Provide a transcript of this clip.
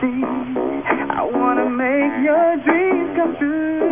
see. I wanna make your dreams come true.